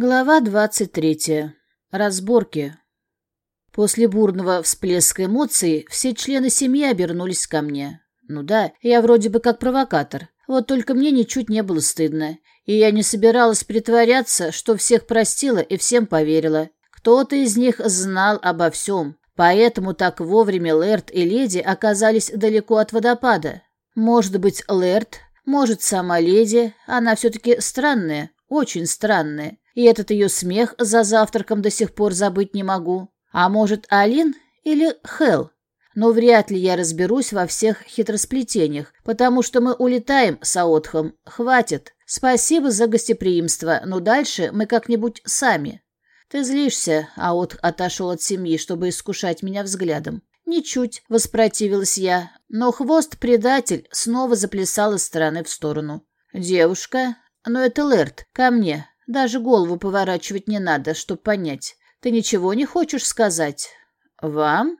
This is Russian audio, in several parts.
Глава двадцать третья. Разборки. После бурного всплеска эмоций все члены семьи обернулись ко мне. Ну да, я вроде бы как провокатор. Вот только мне ничуть не было стыдно. И я не собиралась притворяться, что всех простила и всем поверила. Кто-то из них знал обо всем. Поэтому так вовремя Лэрд и леди оказались далеко от водопада. Может быть, Лэрд, может, сама леди. Она все-таки странная, очень странная. И этот ее смех за завтраком до сих пор забыть не могу. А может, Алин или Хел? Но вряд ли я разберусь во всех хитросплетениях, потому что мы улетаем с Аотхом. Хватит. Спасибо за гостеприимство, но дальше мы как-нибудь сами. Ты злишься, Аотх отошел от семьи, чтобы искушать меня взглядом. Ничуть, воспротивилась я, но хвост-предатель снова заплясал из стороны в сторону. Девушка, но это Лерт, ко мне. Даже голову поворачивать не надо, чтобы понять. Ты ничего не хочешь сказать? Вам?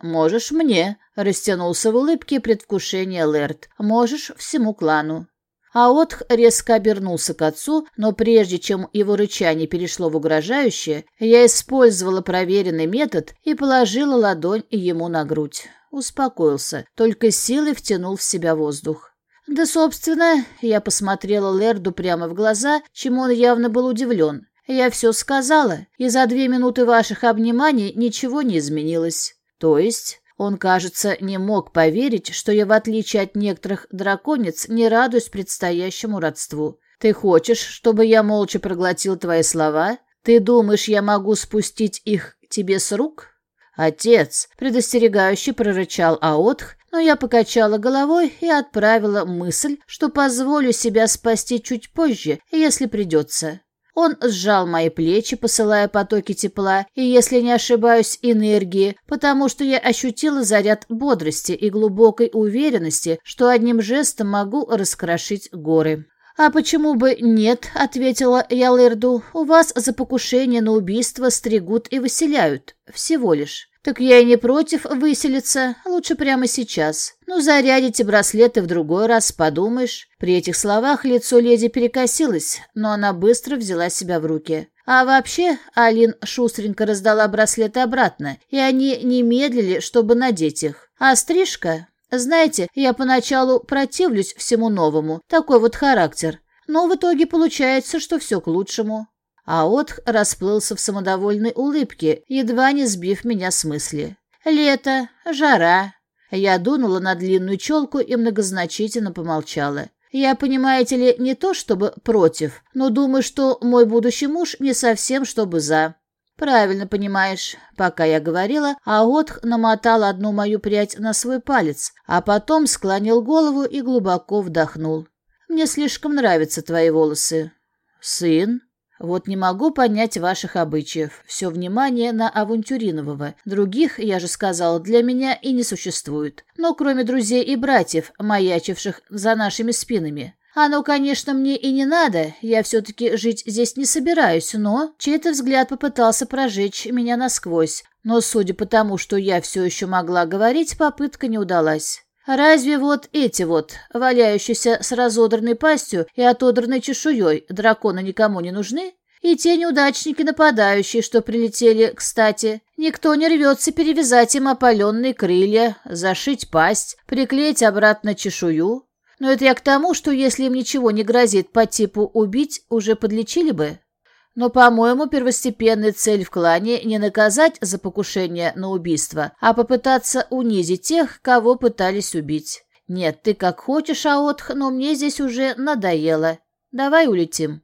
Можешь мне, растянулся в улыбке предвкушения Лерт. Можешь всему клану. Аотх резко обернулся к отцу, но прежде чем его рычание перешло в угрожающее, я использовала проверенный метод и положила ладонь ему на грудь. Успокоился, только силой втянул в себя воздух. Да, собственно, я посмотрела Лерду прямо в глаза, чему он явно был удивлен. Я все сказала, и за две минуты ваших обниманий ничего не изменилось. То есть... Он, кажется, не мог поверить, что я, в отличие от некоторых драконец, не радуюсь предстоящему родству. Ты хочешь, чтобы я молча проглотил твои слова? Ты думаешь, я могу спустить их тебе с рук? Отец, предостерегающий прорычал Аотх, но я покачала головой и отправила мысль, что позволю себя спасти чуть позже, если придется. Он сжал мои плечи, посылая потоки тепла и, если не ошибаюсь, энергии, потому что я ощутила заряд бодрости и глубокой уверенности, что одним жестом могу раскрошить горы. «А почему бы нет?» — ответила я Лерду. «У вас за покушение на убийство стригут и выселяют. Всего лишь». «Так я и не против выселиться. Лучше прямо сейчас. Ну, зарядите браслеты в другой раз, подумаешь». При этих словах лицо леди перекосилось, но она быстро взяла себя в руки. А вообще, Алин шустренько раздала браслеты обратно, и они не медлили, чтобы надеть их. А стрижка? Знаете, я поначалу противлюсь всему новому, такой вот характер. Но в итоге получается, что все к лучшему. А Отх расплылся в самодовольной улыбке, едва не сбив меня с мысли. «Лето, жара». Я дунула на длинную челку и многозначительно помолчала. «Я, понимаете ли, не то чтобы против, но думаю, что мой будущий муж не совсем чтобы за». «Правильно понимаешь». Пока я говорила, Аотх намотал одну мою прядь на свой палец, а потом склонил голову и глубоко вдохнул. «Мне слишком нравятся твои волосы». «Сын?» Вот не могу понять ваших обычаев. Все внимание на авантюринового. Других, я же сказала, для меня и не существует. Но кроме друзей и братьев, маячивших за нашими спинами. Оно, конечно, мне и не надо, я все-таки жить здесь не собираюсь, но чей-то взгляд попытался прожечь меня насквозь. Но, судя по тому, что я все еще могла говорить, попытка не удалась. Разве вот эти вот, валяющиеся с разодранной пастью и отодранной чешуей, драконы никому не нужны? И те неудачники нападающие, что прилетели, кстати. Никто не рвется перевязать им опаленные крылья, зашить пасть, приклеить обратно чешую. Но это я к тому, что если им ничего не грозит по типу «убить», уже подлечили бы. Но, по-моему, первостепенная цель в клане не наказать за покушение на убийство, а попытаться унизить тех, кого пытались убить. Нет, ты как хочешь, Аотх, но мне здесь уже надоело. Давай улетим.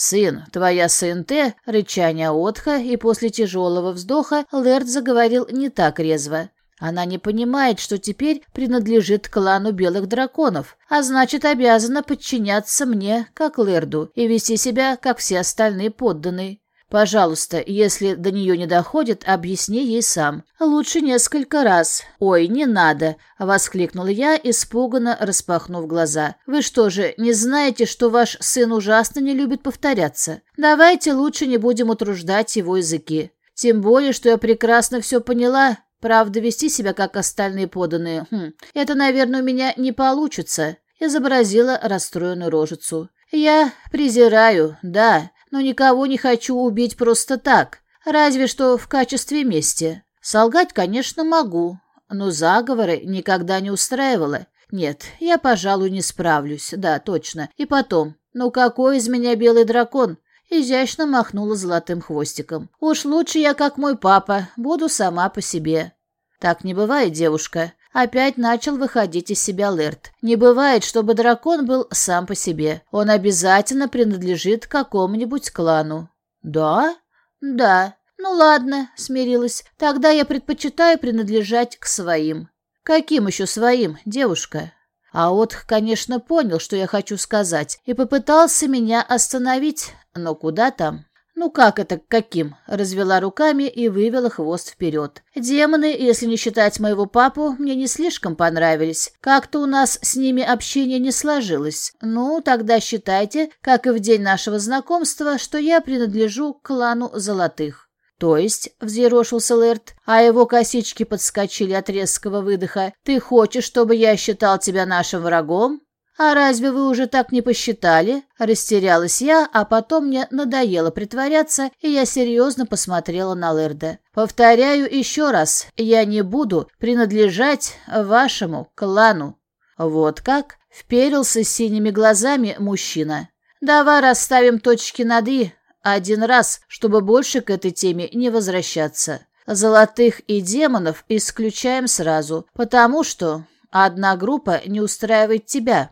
«Сын, твоя СНТ», — рычание Отха, и после тяжелого вздоха Лэрд заговорил не так резво. Она не понимает, что теперь принадлежит клану белых драконов, а значит, обязана подчиняться мне, как Лерду, и вести себя, как все остальные подданные. Пожалуйста, если до нее не доходит, объясни ей сам. Лучше несколько раз. Ой, не надо, воскликнул я, испуганно распахнув глаза. Вы что же, не знаете, что ваш сын ужасно не любит повторяться? Давайте лучше не будем утруждать его языки. Тем более, что я прекрасно все поняла, Правда, вести себя как остальные поданные, хм, это, наверное, у меня не получится. Изобразила расстроенную рожицу. Я презираю, да, но никого не хочу убить просто так, разве что в качестве мести. Солгать, конечно, могу, но заговоры никогда не устраивала. Нет, я, пожалуй, не справлюсь, да, точно. И потом, ну какой из меня белый дракон? Изящно махнула золотым хвостиком. Уж лучше я, как мой папа, буду сама по себе. Так не бывает, девушка. Опять начал выходить из себя Лерт. Не бывает, чтобы дракон был сам по себе. Он обязательно принадлежит какому-нибудь клану. Да? Да. Ну ладно, смирилась. Тогда я предпочитаю принадлежать к своим. Каким еще своим, девушка? А Отх, конечно, понял, что я хочу сказать, и попытался меня остановить, но куда там? «Ну как это, каким?» — развела руками и вывела хвост вперед. «Демоны, если не считать моего папу, мне не слишком понравились. Как-то у нас с ними общение не сложилось. Ну, тогда считайте, как и в день нашего знакомства, что я принадлежу к клану Золотых». «То есть», — взъерошился Лэрт, а его косички подскочили от резкого выдоха, «ты хочешь, чтобы я считал тебя нашим врагом?» «А разве вы уже так не посчитали?» Растерялась я, а потом мне надоело притворяться, и я серьезно посмотрела на Лерда. «Повторяю еще раз, я не буду принадлежать вашему клану». «Вот как?» — вперился синими глазами мужчина. «Давай расставим точки над «и» один раз, чтобы больше к этой теме не возвращаться. Золотых и демонов исключаем сразу, потому что одна группа не устраивает тебя».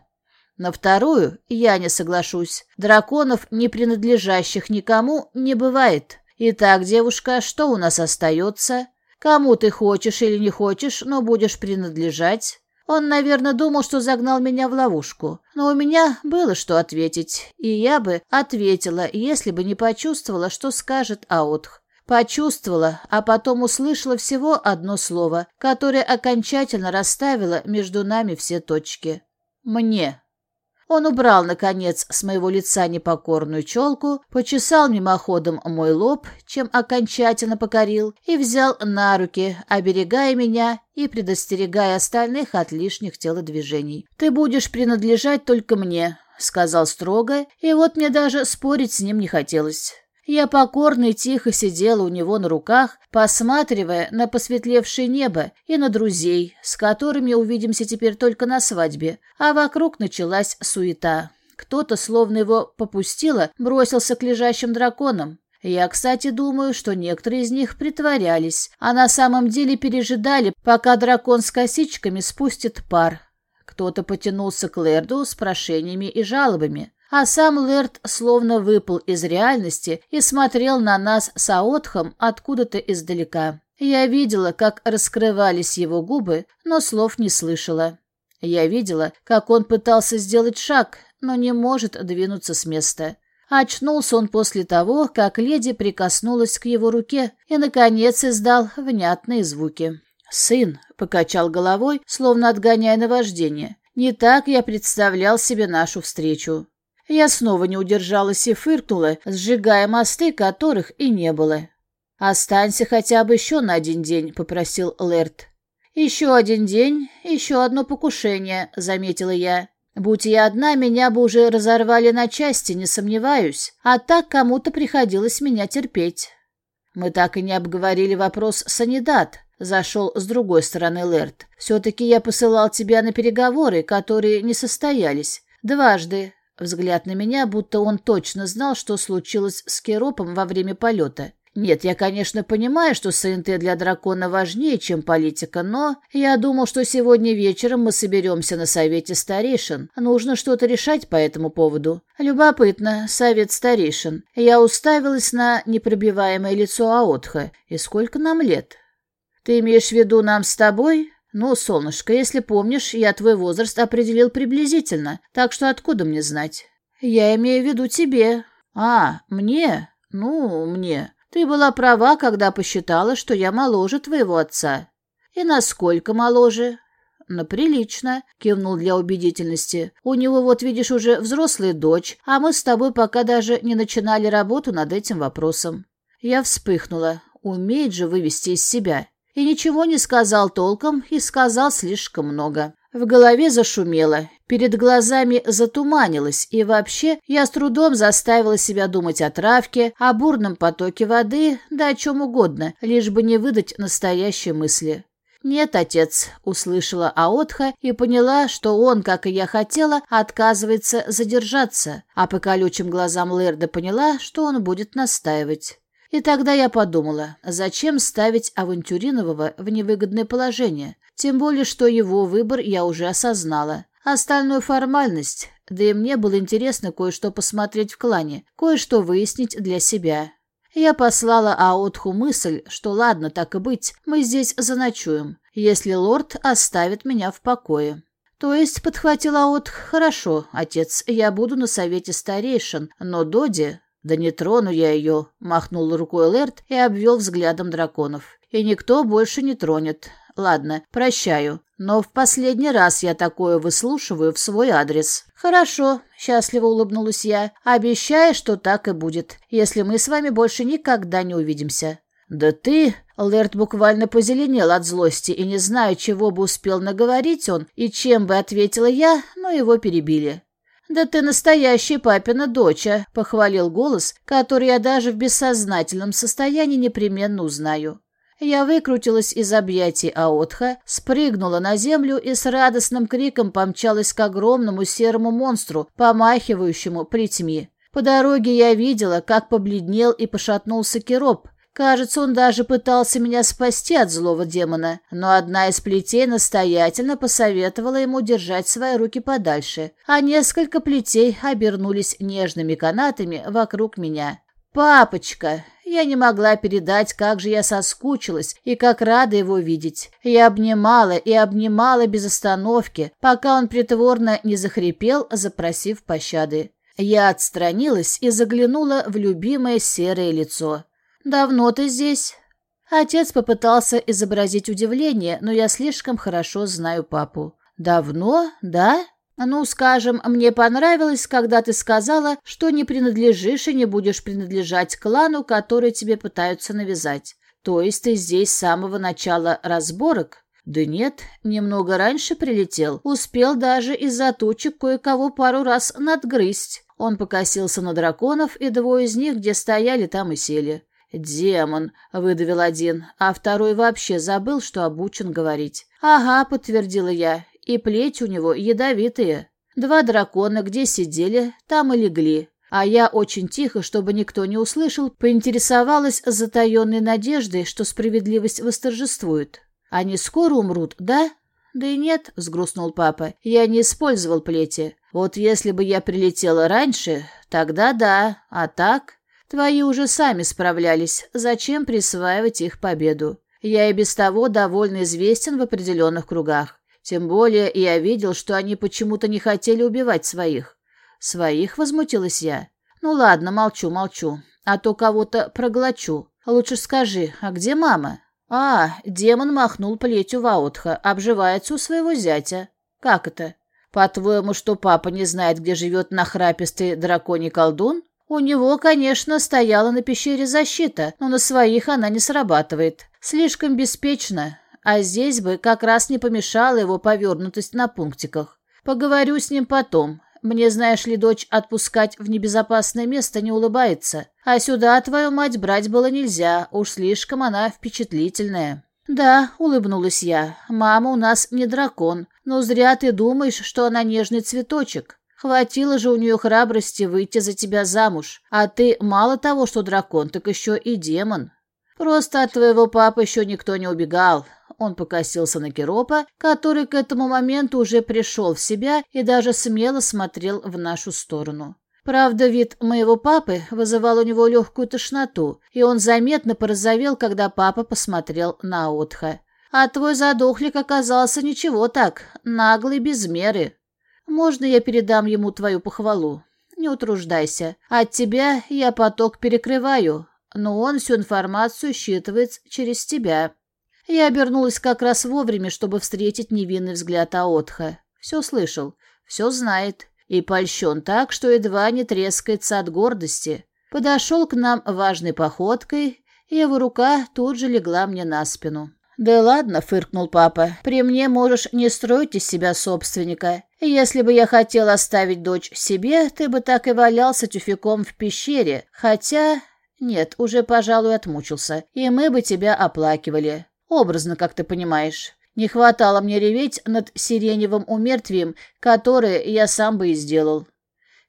На вторую я не соглашусь. Драконов, не принадлежащих никому, не бывает. Итак, девушка, что у нас остается? Кому ты хочешь или не хочешь, но будешь принадлежать? Он, наверное, думал, что загнал меня в ловушку. Но у меня было что ответить. И я бы ответила, если бы не почувствовала, что скажет Аутх. Почувствовала, а потом услышала всего одно слово, которое окончательно расставило между нами все точки. «Мне». Он убрал, наконец, с моего лица непокорную челку, почесал мимоходом мой лоб, чем окончательно покорил, и взял на руки, оберегая меня и предостерегая остальных от лишних телодвижений. «Ты будешь принадлежать только мне», — сказал строго, и вот мне даже спорить с ним не хотелось. Я покорно и тихо сидела у него на руках, посматривая на посветлевшее небо и на друзей, с которыми увидимся теперь только на свадьбе, а вокруг началась суета. Кто-то, словно его попустило, бросился к лежащим драконам. Я, кстати, думаю, что некоторые из них притворялись, а на самом деле пережидали, пока дракон с косичками спустит пар. Кто-то потянулся к Лерду с прошениями и жалобами. А сам Лэрд словно выпал из реальности и смотрел на нас с Аотхом откуда-то издалека. Я видела, как раскрывались его губы, но слов не слышала. Я видела, как он пытался сделать шаг, но не может двинуться с места. Очнулся он после того, как леди прикоснулась к его руке и, наконец, издал внятные звуки. «Сын», — покачал головой, словно отгоняя наваждение, — «не так я представлял себе нашу встречу. Я снова не удержалась и фыркнула, сжигая мосты, которых и не было. «Останься хотя бы еще на один день», — попросил Лерт. «Еще один день, еще одно покушение», — заметила я. «Будь я одна, меня бы уже разорвали на части, не сомневаюсь, а так кому-то приходилось меня терпеть». «Мы так и не обговорили вопрос санидат», — зашел с другой стороны Лерт. «Все-таки я посылал тебя на переговоры, которые не состоялись. Дважды, Взгляд на меня, будто он точно знал, что случилось с Керопом во время полета. Нет, я, конечно, понимаю, что СНТ для дракона важнее, чем политика, но я думал, что сегодня вечером мы соберемся на совете старейшин. Нужно что-то решать по этому поводу. Любопытно, совет старейшин. Я уставилась на непробиваемое лицо Аотха. И сколько нам лет? Ты имеешь в виду нам с тобой? «Ну, солнышко, если помнишь, я твой возраст определил приблизительно, так что откуда мне знать?» «Я имею в виду тебе». «А, мне? Ну, мне. Ты была права, когда посчитала, что я моложе твоего отца». «И насколько моложе?» «Ну, прилично», — кивнул для убедительности. «У него, вот видишь, уже взрослая дочь, а мы с тобой пока даже не начинали работу над этим вопросом». Я вспыхнула. Умеет же вывести из себя и ничего не сказал толком и сказал слишком много. В голове зашумело, перед глазами затуманилось, и вообще я с трудом заставила себя думать о травке, о бурном потоке воды, да о чем угодно, лишь бы не выдать настоящие мысли. «Нет, отец», — услышала Аотха и поняла, что он, как и я хотела, отказывается задержаться, а по колючим глазам Лерда поняла, что он будет настаивать. И тогда я подумала, зачем ставить авантюринового в невыгодное положение, тем более, что его выбор я уже осознала. Остальную формальность, да и мне было интересно кое-что посмотреть в клане, кое-что выяснить для себя. Я послала Аотху мысль, что ладно, так и быть, мы здесь заночуем, если лорд оставит меня в покое. То есть, подхватил Аотх, хорошо, отец, я буду на совете старейшин, но Доди «Да не трону я ее», — махнул рукой Лерт и обвел взглядом драконов. «И никто больше не тронет. Ладно, прощаю. Но в последний раз я такое выслушиваю в свой адрес». «Хорошо», — счастливо улыбнулась я. «Обещаю, что так и будет, если мы с вами больше никогда не увидимся». «Да ты...» — Лерт буквально позеленел от злости и не знаю, чего бы успел наговорить он и чем бы ответила я, но его перебили. «Да ты настоящая папина доча», — похвалил голос, который я даже в бессознательном состоянии непременно узнаю. Я выкрутилась из объятий Аотха, спрыгнула на землю и с радостным криком помчалась к огромному серому монстру, помахивающему плетьми. По дороге я видела, как побледнел и пошатнулся Кероп, Кажется, он даже пытался меня спасти от злого демона, но одна из плетей настоятельно посоветовала ему держать свои руки подальше, а несколько плетей обернулись нежными канатами вокруг меня. «Папочка!» Я не могла передать, как же я соскучилась и как рада его видеть. Я обнимала и обнимала без остановки, пока он притворно не захрипел, запросив пощады. Я отстранилась и заглянула в любимое серое лицо. «Давно ты здесь?» Отец попытался изобразить удивление, но я слишком хорошо знаю папу. «Давно? Да?» «Ну, скажем, мне понравилось, когда ты сказала, что не принадлежишь и не будешь принадлежать клану, который тебе пытаются навязать. То есть ты здесь с самого начала разборок?» «Да нет, немного раньше прилетел. Успел даже из-за тучек кое-кого пару раз надгрызть». Он покосился на драконов, и двое из них, где стояли, там и сели. «Демон», — выдавил один, а второй вообще забыл, что обучен говорить. «Ага», — подтвердила я, — «и плеть у него ядовитые. Два дракона где сидели, там и легли». А я очень тихо, чтобы никто не услышал, поинтересовалась затаенной надеждой, что справедливость восторжествует. «Они скоро умрут, да?» «Да и нет», — сгрустнул папа, — «я не использовал плети. Вот если бы я прилетела раньше, тогда да, а так...» Твои уже сами справлялись, зачем присваивать их победу? Я и без того довольно известен в определенных кругах. Тем более я видел, что они почему-то не хотели убивать своих. Своих, возмутилась я. Ну ладно, молчу, молчу. А то кого-то проглочу. Лучше скажи, а где мама? А, демон махнул плетью Ваутха, обживается у своего зятя. Как это? По-твоему, что папа не знает, где живет нахрапистый драконий колдун? У него, конечно, стояла на пещере защита, но на своих она не срабатывает. Слишком беспечно, а здесь бы как раз не помешала его повернутость на пунктиках. Поговорю с ним потом. Мне, знаешь ли, дочь отпускать в небезопасное место не улыбается. А сюда твою мать брать было нельзя, уж слишком она впечатлительная. «Да», — улыбнулась я, — «мама у нас не дракон, но зря ты думаешь, что она нежный цветочек. Хватило же у нее храбрости выйти за тебя замуж, а ты мало того, что дракон, так еще и демон. Просто от твоего папы еще никто не убегал. Он покосился на Керопа, который к этому моменту уже пришел в себя и даже смело смотрел в нашу сторону. Правда, вид моего папы вызывал у него легкую тошноту, и он заметно порозовел, когда папа посмотрел на Отха. А твой задохлик оказался ничего так, наглый без меры. Можно я передам ему твою похвалу? Не утруждайся. От тебя я поток перекрываю, но он всю информацию считывает через тебя. Я обернулась как раз вовремя, чтобы встретить невинный взгляд Аотха. Все слышал, все знает. И польщен так, что едва не трескается от гордости. Подошел к нам важной походкой, и его рука тут же легла мне на спину. «Да ладно», — фыркнул папа, — «при мне можешь не строить из себя собственника. Если бы я хотел оставить дочь себе, ты бы так и валялся тюфяком в пещере, хотя...» «Нет, уже, пожалуй, отмучился, и мы бы тебя оплакивали. Образно, как ты понимаешь. Не хватало мне реветь над сиреневым умертвием, которое я сам бы и сделал».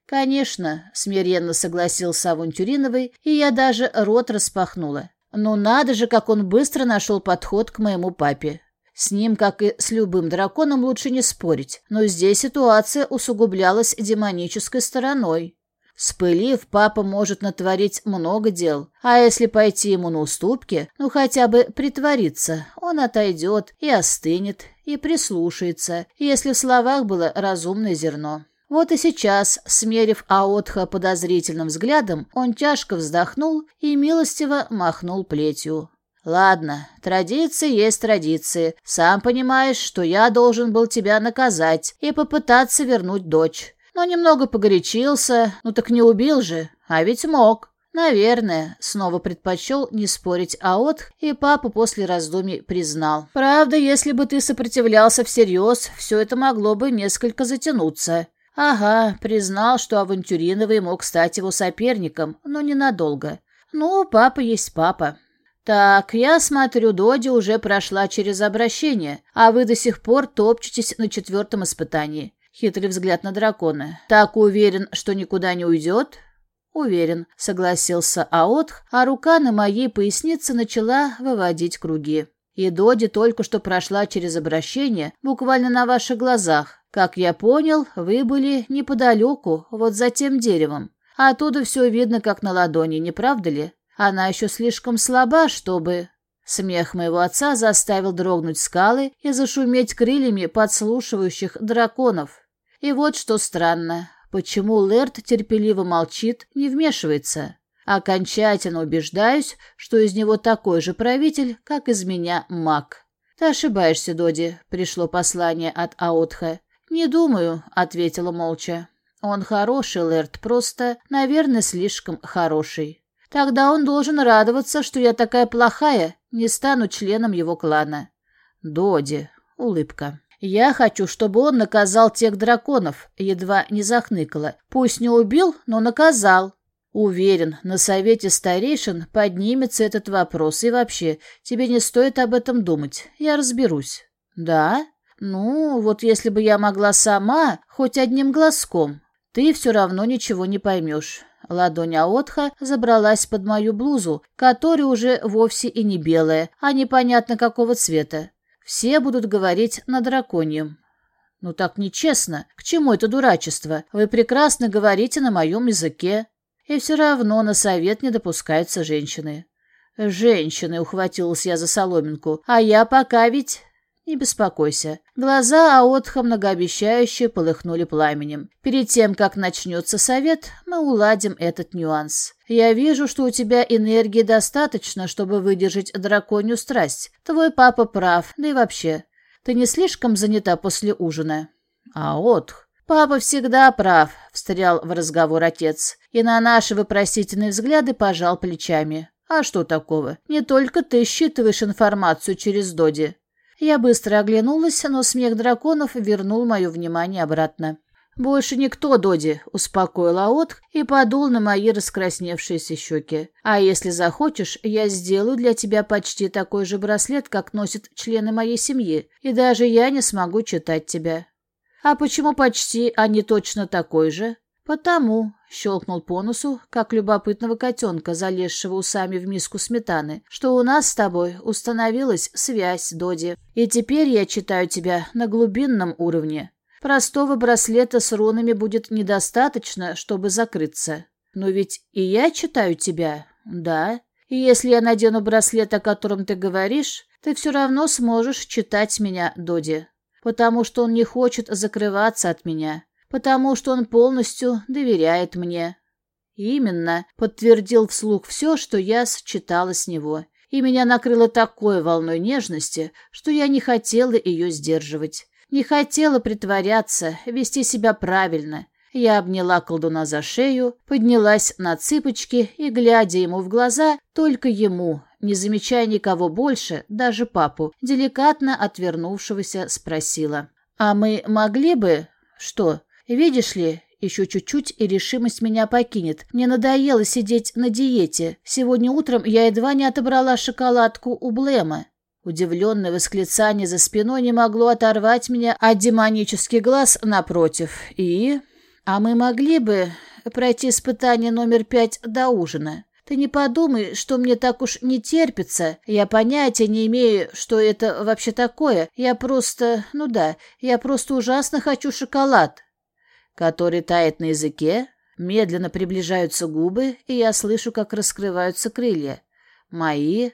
«Конечно», — смиренно согласился Авантюриновый, и я даже рот распахнула. «Ну надо же, как он быстро нашел подход к моему папе. С ним, как и с любым драконом, лучше не спорить, но здесь ситуация усугублялась демонической стороной. Спылив, папа может натворить много дел, а если пойти ему на уступки, ну хотя бы притвориться, он отойдет и остынет, и прислушается, если в словах было разумное зерно. Вот и сейчас, смерив Аотха подозрительным взглядом, он тяжко вздохнул и милостиво махнул плетью. «Ладно, традиции есть традиции. Сам понимаешь, что я должен был тебя наказать и попытаться вернуть дочь. Но немного погорячился, ну так не убил же, а ведь мог». «Наверное», — снова предпочел не спорить Аотх, и папа после раздумий признал. «Правда, если бы ты сопротивлялся всерьез, все это могло бы несколько затянуться. Ага, признал, что Авантюриновый мог стать его соперником, но ненадолго. Ну, папа есть папа. Так, я смотрю, Доди уже прошла через обращение, а вы до сих пор топчетесь на четвертом испытании. Хитрый взгляд на дракона. Так уверен, что никуда не уйдет? Уверен, согласился Аотх, а рука на моей пояснице начала выводить круги. И Доди только что прошла через обращение, буквально на ваших глазах. Как я понял, вы были неподалеку, вот за тем деревом. А оттуда все видно, как на ладони, не правда ли? Она еще слишком слаба, чтобы...» Смех моего отца заставил дрогнуть скалы и зашуметь крыльями подслушивающих драконов. И вот что странно. Почему Лэрд терпеливо молчит, не вмешивается? Окончательно убеждаюсь, что из него такой же правитель, как из меня маг. «Ты ошибаешься, Доди», — пришло послание от Аотха. «Не думаю», — ответила молча. «Он хороший, Лэрд, просто, наверное, слишком хороший. Тогда он должен радоваться, что я такая плохая, не стану членом его клана». «Доди», — улыбка. «Я хочу, чтобы он наказал тех драконов», — едва не захныкала. «Пусть не убил, но наказал». «Уверен, на совете старейшин поднимется этот вопрос, и вообще, тебе не стоит об этом думать, я разберусь». «Да?» «Ну, вот если бы я могла сама, хоть одним глазком, ты все равно ничего не поймешь». Ладонь Аотха забралась под мою блузу, которая уже вовсе и не белая, а непонятно какого цвета. Все будут говорить на драконьем. «Ну так нечестно. К чему это дурачество? Вы прекрасно говорите на моем языке». И все равно на совет не допускаются женщины. «Женщины», — ухватилась я за соломинку, — «а я пока ведь...» Не беспокойся. Глаза Аотха многообещающе полыхнули пламенем. Перед тем, как начнется совет, мы уладим этот нюанс. Я вижу, что у тебя энергии достаточно, чтобы выдержать драконью страсть. Твой папа прав, да и вообще. Ты не слишком занята после ужина? Аотх. «Папа всегда прав», — встрял в разговор отец, и на наши вопросительные взгляды пожал плечами. «А что такого? Не только ты считываешь информацию через Доди. Я быстро оглянулась, но смех драконов вернул мое внимание обратно. «Больше никто, Доди», — успокоил Аотх и подул на мои раскрасневшиеся щеки. «А если захочешь, я сделаю для тебя почти такой же браслет, как носят члены моей семьи, и даже я не смогу читать тебя». «А почему почти, а не точно такой же?» «Потому», — щелкнул по носу, как любопытного котенка, залезшего усами в миску сметаны, «что у нас с тобой установилась связь, Доди, и теперь я читаю тебя на глубинном уровне. Простого браслета с рунами будет недостаточно, чтобы закрыться. Но ведь и я читаю тебя, да? И если я надену браслет, о котором ты говоришь, ты все равно сможешь читать меня, Доди, потому что он не хочет закрываться от меня» потому что он полностью доверяет мне. Именно, подтвердил вслух все, что я считала с него, и меня накрыло такой волной нежности, что я не хотела ее сдерживать. Не хотела притворяться, вести себя правильно. Я обняла колдуна за шею, поднялась на цыпочки и, глядя ему в глаза, только ему, не замечая никого больше, даже папу, деликатно отвернувшегося спросила. «А мы могли бы...» «Что? Видишь ли, еще чуть-чуть, и решимость меня покинет. Мне надоело сидеть на диете. Сегодня утром я едва не отобрала шоколадку у Блема. Удивленное восклицание за спиной не могло оторвать меня от демонических глаз напротив. И... А мы могли бы пройти испытание номер пять до ужина. Ты не подумай, что мне так уж не терпится. Я понятия не имею, что это вообще такое. Я просто... Ну да, я просто ужасно хочу шоколад. Который тает на языке, медленно приближаются губы, и я слышу, как раскрываются крылья. Мои,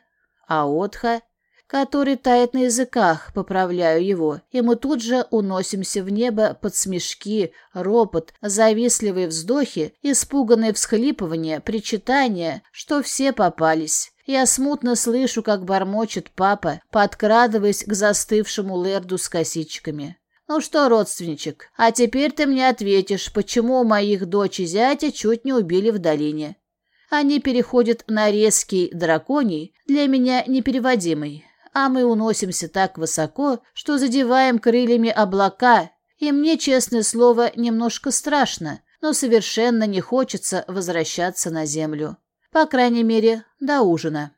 Аотха который тает на языках, поправляю его, и мы тут же уносимся в небо под смешки, ропот, завистливые вздохи, испуганные всхлипывания, причитания, что все попались. Я смутно слышу, как бормочет папа, подкрадываясь к застывшему Лерду с косичками. «Ну что, родственничек, а теперь ты мне ответишь, почему моих дочь и зятя чуть не убили в долине?» Они переходят на резкий драконий, для меня непереводимый а мы уносимся так высоко, что задеваем крыльями облака, и мне, честное слово, немножко страшно, но совершенно не хочется возвращаться на землю. По крайней мере, до ужина.